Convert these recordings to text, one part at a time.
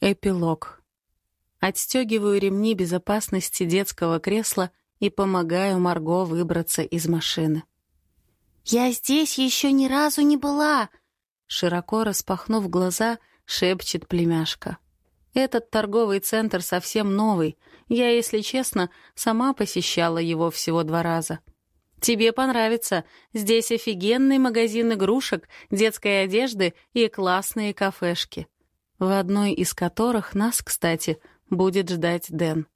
Эпилог. Отстегиваю ремни безопасности детского кресла и помогаю Марго выбраться из машины. «Я здесь еще ни разу не была!» Широко распахнув глаза, шепчет племяшка. Этот торговый центр совсем новый. Я, если честно, сама посещала его всего два раза. Тебе понравится. Здесь офигенный магазин игрушек, детской одежды и классные кафешки. В одной из которых нас, кстати, будет ждать Дэн.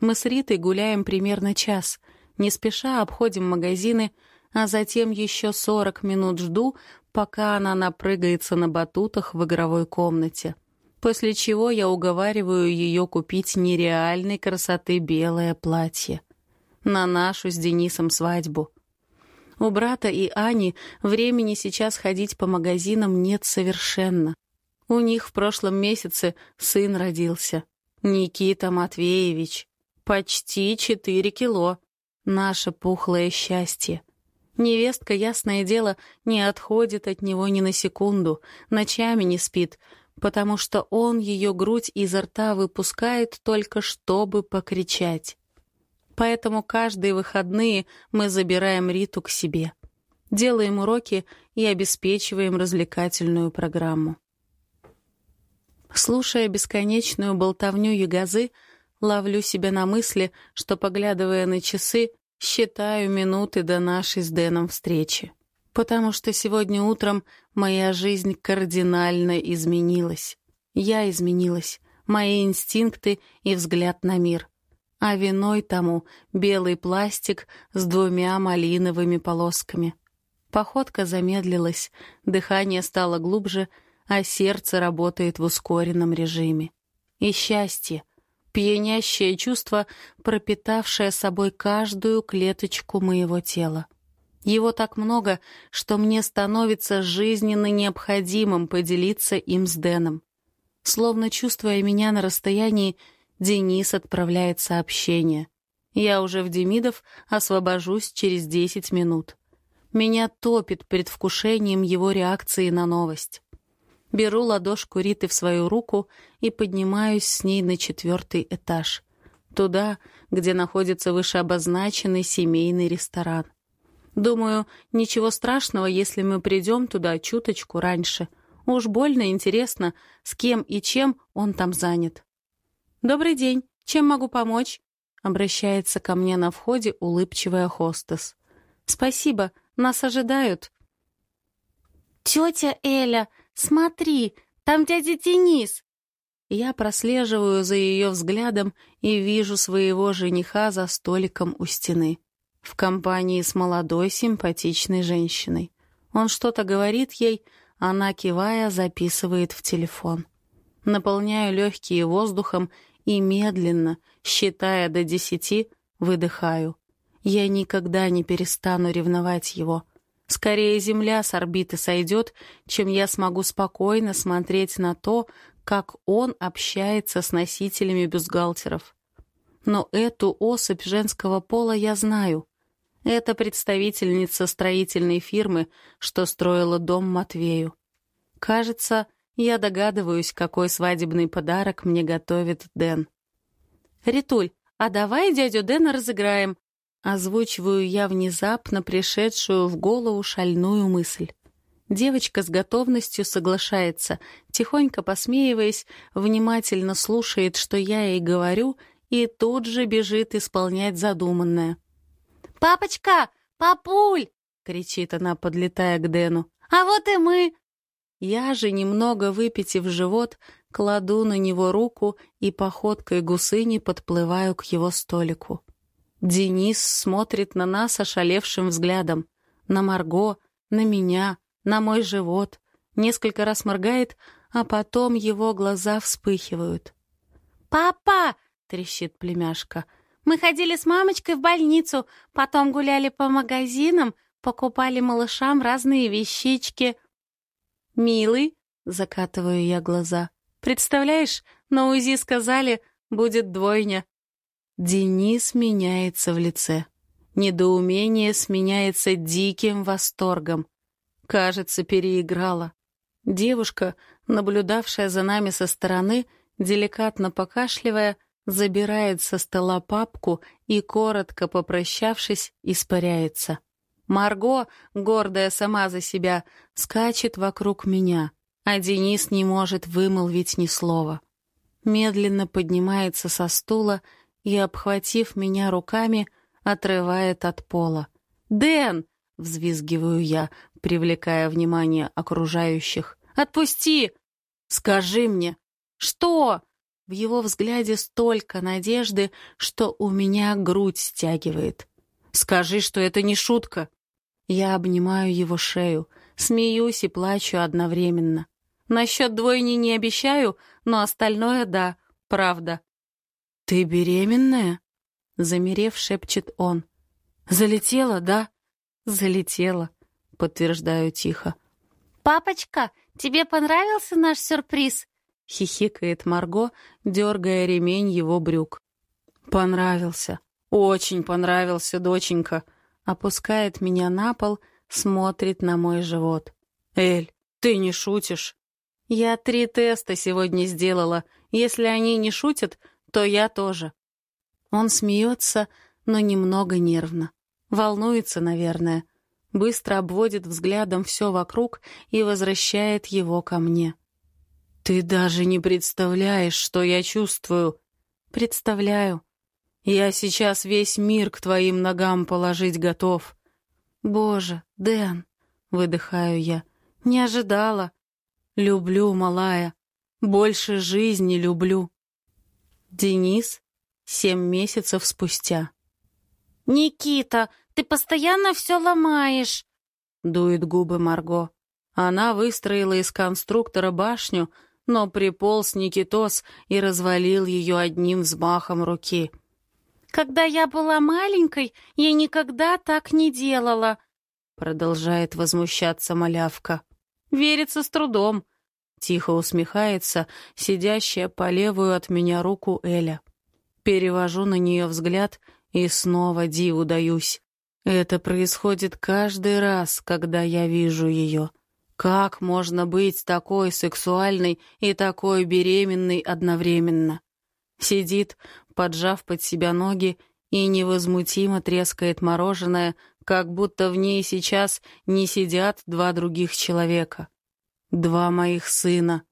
Мы с Ритой гуляем примерно час, не спеша обходим магазины, а затем еще 40 минут жду, пока она напрыгается на батутах в игровой комнате после чего я уговариваю ее купить нереальной красоты белое платье. На нашу с Денисом свадьбу. У брата и Ани времени сейчас ходить по магазинам нет совершенно. У них в прошлом месяце сын родился. Никита Матвеевич. Почти четыре кило. Наше пухлое счастье. Невестка, ясное дело, не отходит от него ни на секунду, ночами не спит, потому что он ее грудь изо рта выпускает только чтобы покричать. Поэтому каждые выходные мы забираем Риту к себе, делаем уроки и обеспечиваем развлекательную программу. Слушая бесконечную болтовню Ягозы, ловлю себя на мысли, что, поглядывая на часы, считаю минуты до нашей с Дэном встречи потому что сегодня утром моя жизнь кардинально изменилась. Я изменилась, мои инстинкты и взгляд на мир. А виной тому белый пластик с двумя малиновыми полосками. Походка замедлилась, дыхание стало глубже, а сердце работает в ускоренном режиме. И счастье, пьянящее чувство, пропитавшее собой каждую клеточку моего тела. Его так много, что мне становится жизненно необходимым поделиться им с Дэном. Словно чувствуя меня на расстоянии, Денис отправляет сообщение. Я уже в Демидов освобожусь через 10 минут. Меня топит предвкушением его реакции на новость. Беру ладошку Риты в свою руку и поднимаюсь с ней на четвертый этаж. Туда, где находится вышеобозначенный семейный ресторан. Думаю, ничего страшного, если мы придем туда чуточку раньше. Уж больно интересно, с кем и чем он там занят. «Добрый день. Чем могу помочь?» Обращается ко мне на входе улыбчивая хостес. «Спасибо. Нас ожидают». «Тетя Эля, смотри, там дядя Денис!» Я прослеживаю за ее взглядом и вижу своего жениха за столиком у стены в компании с молодой симпатичной женщиной. Он что-то говорит ей, она, кивая, записывает в телефон. Наполняю легкие воздухом и медленно, считая до десяти, выдыхаю. Я никогда не перестану ревновать его. Скорее земля с орбиты сойдет, чем я смогу спокойно смотреть на то, как он общается с носителями бюстгальтеров. Но эту особь женского пола я знаю. Это представительница строительной фирмы, что строила дом Матвею. Кажется, я догадываюсь, какой свадебный подарок мне готовит Дэн. «Ритуль, а давай дядю Дэна разыграем?» Озвучиваю я внезапно пришедшую в голову шальную мысль. Девочка с готовностью соглашается, тихонько посмеиваясь, внимательно слушает, что я ей говорю, и тут же бежит исполнять задуманное — «Папочка! Папуль!» — кричит она, подлетая к Дэну. «А вот и мы!» Я же, немного выпитив живот, кладу на него руку и походкой гусыни подплываю к его столику. Денис смотрит на нас ошалевшим взглядом. На Марго, на меня, на мой живот. Несколько раз моргает, а потом его глаза вспыхивают. «Папа!» — трещит племяшка — мы ходили с мамочкой в больницу, потом гуляли по магазинам, покупали малышам разные вещички. «Милый», — закатываю я глаза, — «представляешь, на УЗИ сказали, будет двойня». Денис меняется в лице. Недоумение сменяется диким восторгом. Кажется, переиграла. Девушка, наблюдавшая за нами со стороны, деликатно покашливая, забирает со стола папку и, коротко попрощавшись, испаряется. Марго, гордая сама за себя, скачет вокруг меня, а Денис не может вымолвить ни слова. Медленно поднимается со стула и, обхватив меня руками, отрывает от пола. «Дэн!» — взвизгиваю я, привлекая внимание окружающих. «Отпусти! Скажи мне!» «Что?» В его взгляде столько надежды, что у меня грудь стягивает. «Скажи, что это не шутка!» Я обнимаю его шею, смеюсь и плачу одновременно. Насчет двойни не обещаю, но остальное — да, правда. «Ты беременная?» — замерев, шепчет он. «Залетела, да?» «Залетела», — подтверждаю тихо. «Папочка, тебе понравился наш сюрприз?» — хихикает Марго, дергая ремень его брюк. «Понравился. Очень понравился, доченька», опускает меня на пол, смотрит на мой живот. «Эль, ты не шутишь?» «Я три теста сегодня сделала. Если они не шутят, то я тоже». Он смеется, но немного нервно. Волнуется, наверное. Быстро обводит взглядом все вокруг и возвращает его ко мне. «Ты даже не представляешь, что я чувствую». «Представляю», я сейчас весь мир к твоим ногам положить готов. Боже, Дэн, выдыхаю я, не ожидала. Люблю, малая, больше жизни люблю. Денис семь месяцев спустя. «Никита, ты постоянно все ломаешь!» — дует губы Марго. Она выстроила из конструктора башню, но приполз Никитос и развалил ее одним взмахом руки. Когда я была маленькой, я никогда так не делала», — продолжает возмущаться малявка. «Верится с трудом», — тихо усмехается сидящая по левую от меня руку Эля. Перевожу на нее взгляд и снова диву даюсь. Это происходит каждый раз, когда я вижу ее. Как можно быть такой сексуальной и такой беременной одновременно? Сидит, поджав под себя ноги, и невозмутимо трескает мороженое, как будто в ней сейчас не сидят два других человека. Два моих сына.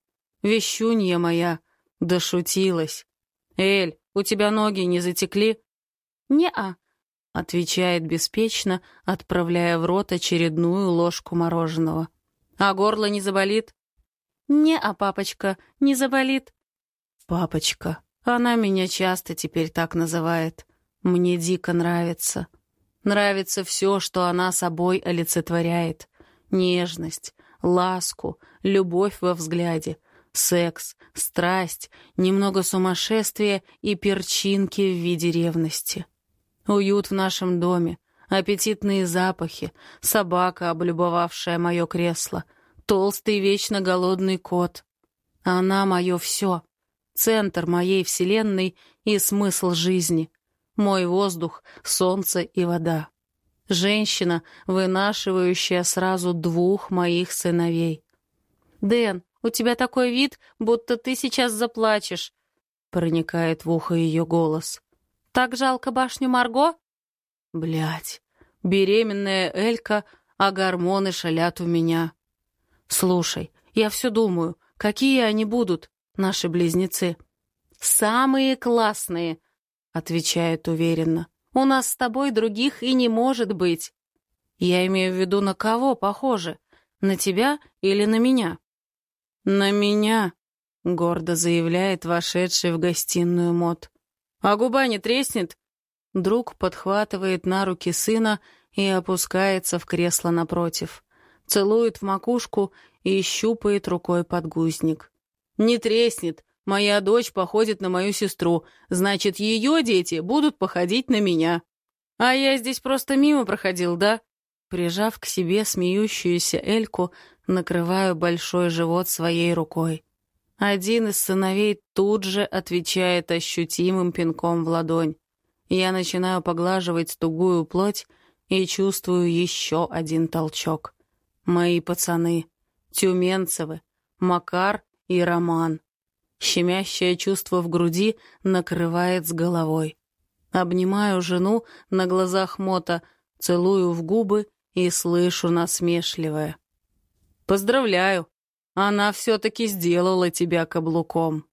Вещунья моя. Дошутилась. «Эль, у тебя ноги не затекли?» «Не-а», — отвечает беспечно, отправляя в рот очередную ложку мороженого. «А горло не заболит?» «Не-а, папочка, не заболит». «Папочка, она меня часто теперь так называет. Мне дико нравится. Нравится все, что она собой олицетворяет. Нежность, ласку, любовь во взгляде, секс, страсть, немного сумасшествия и перчинки в виде ревности. Уют в нашем доме, аппетитные запахи, собака, облюбовавшая мое кресло, толстый вечно голодный кот. Она мое все — центр моей вселенной и смысл жизни. Мой воздух, солнце и вода. Женщина, вынашивающая сразу двух моих сыновей. «Дэн, у тебя такой вид, будто ты сейчас заплачешь», — проникает в ухо ее голос. «Так жалко башню Марго?» Блять, беременная Элька, а гормоны шалят у меня. Слушай, я все думаю, какие они будут, наши близнецы. «Самые классные», — отвечает уверенно. «У нас с тобой других и не может быть». Я имею в виду, на кого похоже? На тебя или на меня? «На меня», — гордо заявляет вошедший в гостиную Мот. «А губа не треснет?» Друг подхватывает на руки сына и опускается в кресло напротив. Целует в макушку и щупает рукой подгузник. «Не треснет. Моя дочь походит на мою сестру. Значит, ее дети будут походить на меня. А я здесь просто мимо проходил, да?» Прижав к себе смеющуюся Эльку, накрываю большой живот своей рукой. Один из сыновей тут же отвечает ощутимым пинком в ладонь. Я начинаю поглаживать тугую плоть и чувствую еще один толчок. Мои пацаны, Тюменцевы, Макар и Роман. Щемящее чувство в груди накрывает с головой. Обнимаю жену на глазах Мота, целую в губы и слышу насмешливое. «Поздравляю, она все-таки сделала тебя каблуком».